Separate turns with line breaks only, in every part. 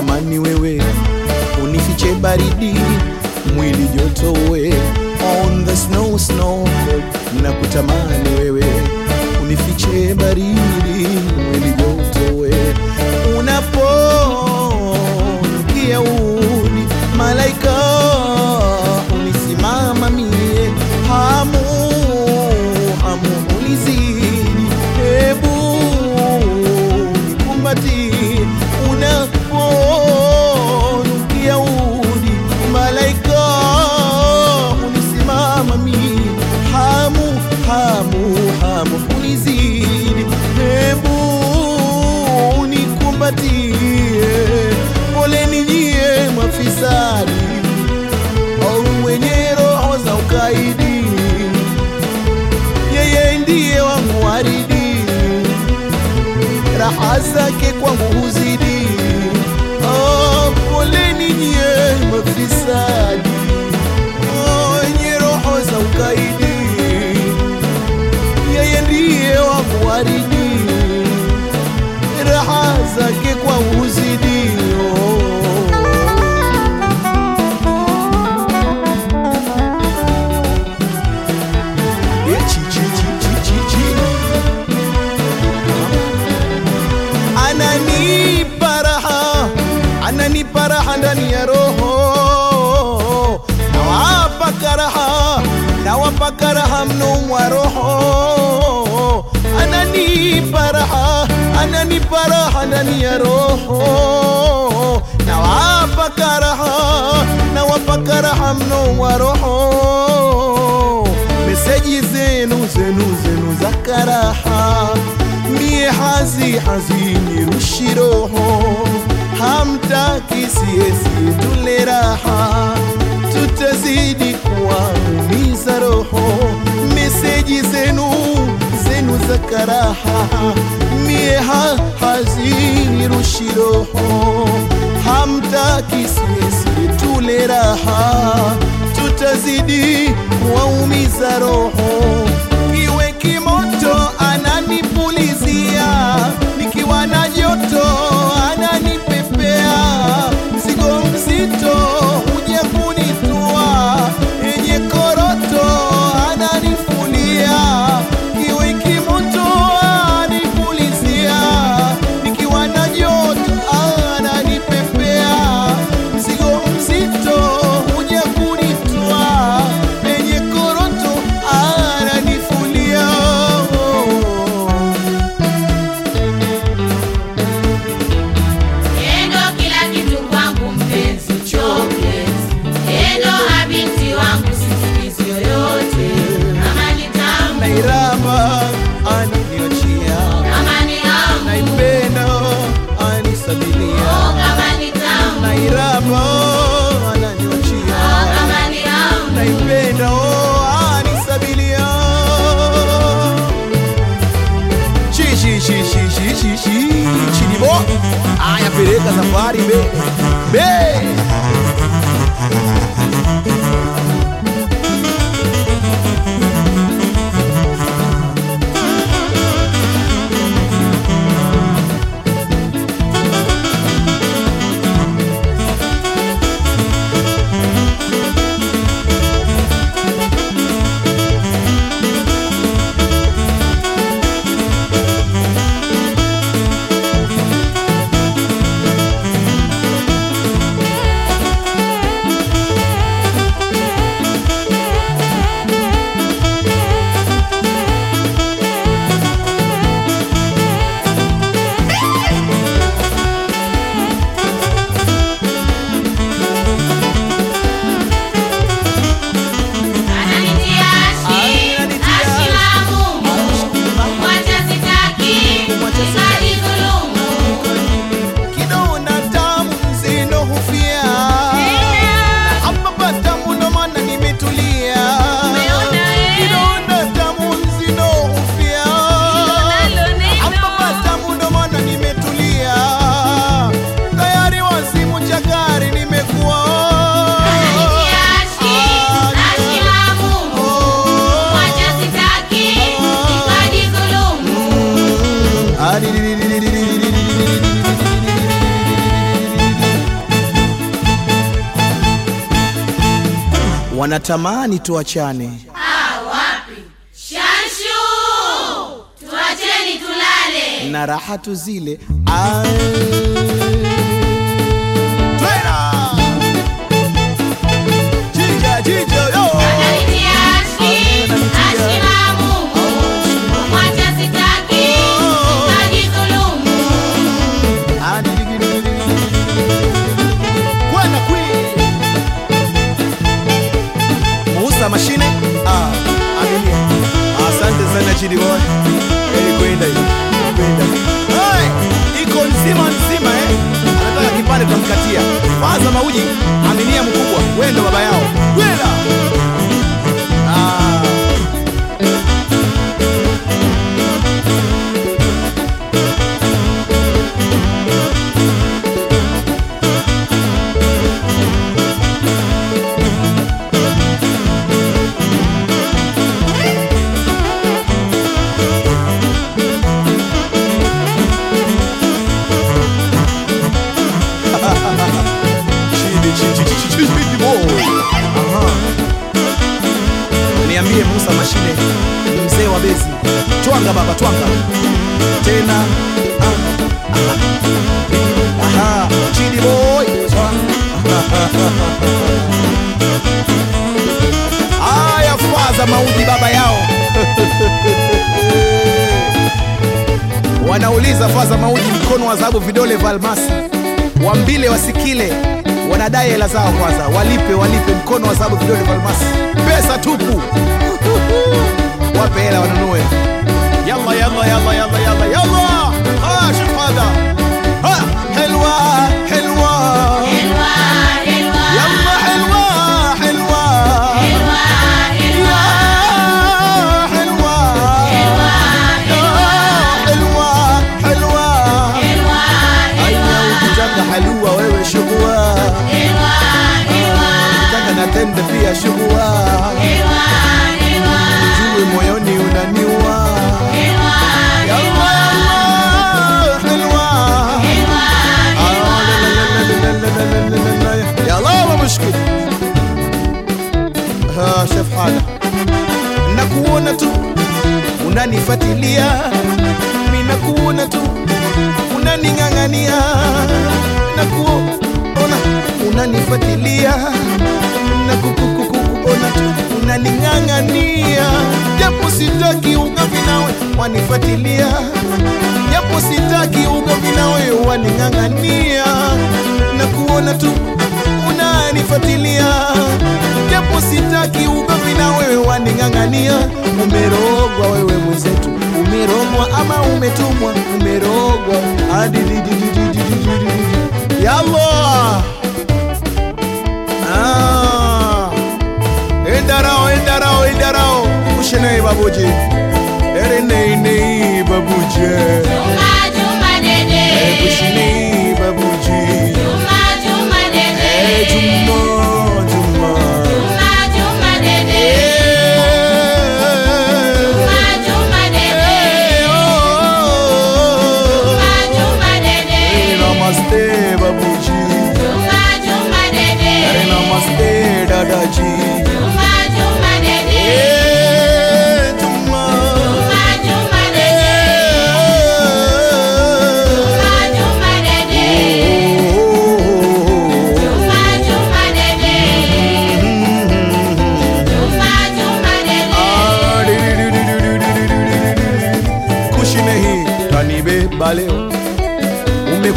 tamani wewe unifiche baridi mwili jotowe on the snow snow na kutamani wewe unifiche baridi. hasta ananipa raha ndani ya roho, nawapaka na nawapaka raha mno wa roho. Meseji zenu zenu zenu za karaha, mie hazi hazi nirushi roho, hamtaki siesi tule raha, tutazidi kuwa kuwaumiza roho. Meseji zenu zenu za karaha mieha hazirushi roho, hamtaki sisi tule raha, tutazidi waumiza roho. Pereira, Safari, bem, Beijo! Wanatamani tuachane.
Ah, wapi? Shanshu, tuacheni tulale.
na raha tu zile! Jija, jija, yo! Niambie Musa Mashine, mzee wa bezi, twanga baba, twanga. Tena. Ah, aha. Chidi boy, aya faza maudhi baba yao. Wanauliza faza mauji mkono wa dhahabu vidole vya almasi. Wambile wasikile wanadai hela zao kwanza walipe walipe mkono wa sababu vidole vya almasi pesa tupu. Wape hela wanunue. Yalla yalla yalla yalla yalla yalla ah shufada naenda pia shugua hewa, moyoni unaniua nakuona tu unanifatilia mi nakuona tu unaning'ang'ania nakuona unanifatilia na kukukukuona tu unaning'ang'ania, japo sitaki ugomvi nawe wanifuatilia, japo sitaki ugomvi nawe waning'ang'ania, na kuona tu unanifuatilia, japo sitaki ugomvi na wewe waning'ang'ania. Umerogwa wewe mwenzetu, umerogwa ama umetumwa, umerogwa. Hadi ah.
ndarawo ndarawo ndarawo
kushinei babuji. Erinei nei babuji.
Juma juma
nene. Kushinei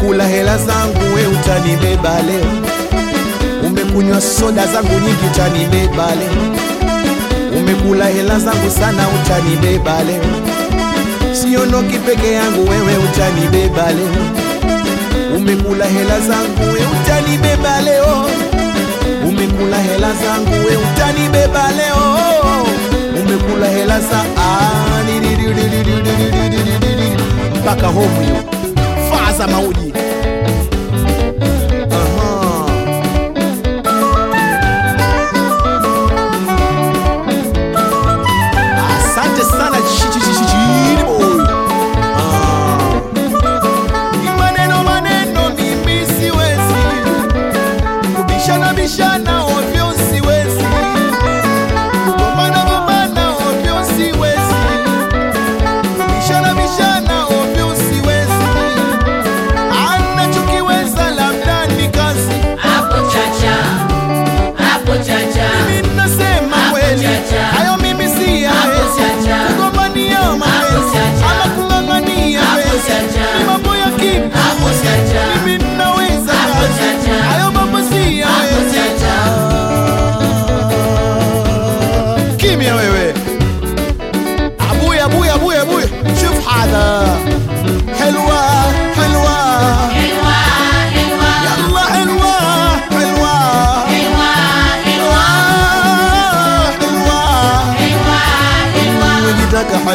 kula hela zangu we utanibeba leo, umekunywa soda zangu nyingi utanibeba leo, umekula hela zangu sana utanibeba leo, siondoki peke yangu wewe utanibeba leo, umekula hela zangu we utanibeba leo, umekula hela zangu we utanibeba leo, umekula hela za mpaka homu za maudi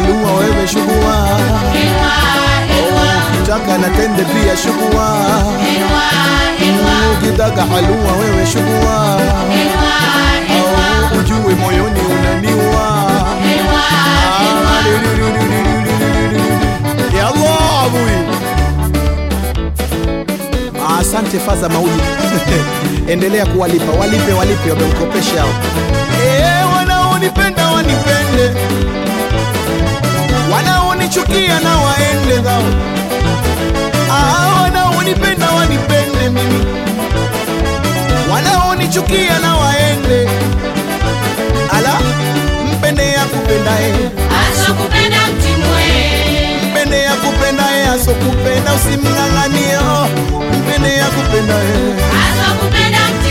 Dua wewe shugua taka na tende pia shugua ukitaka halua wewe shugua ujue moyoni unaniwa Asante faza mauli, endelea kuwalipa, walipe walipe, wamemkopesha. Hao. Yeah. wanichukia na waende, ala mpende ya kupendae
asokupenda mtimwe,
mpende ya kupendae asokupenda, usimng'ang'anie mpende ya kupendae
asokupenda mtimwe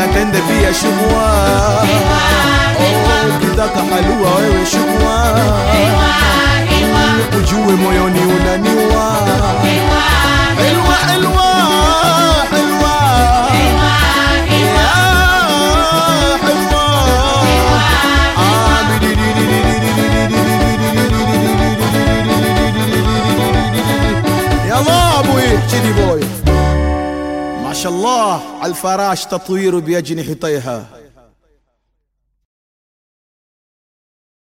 natende pia shukwa ukitaka halua wewe
shukwa,
ujue moyoni unani فراش تطوير بأجنحتيها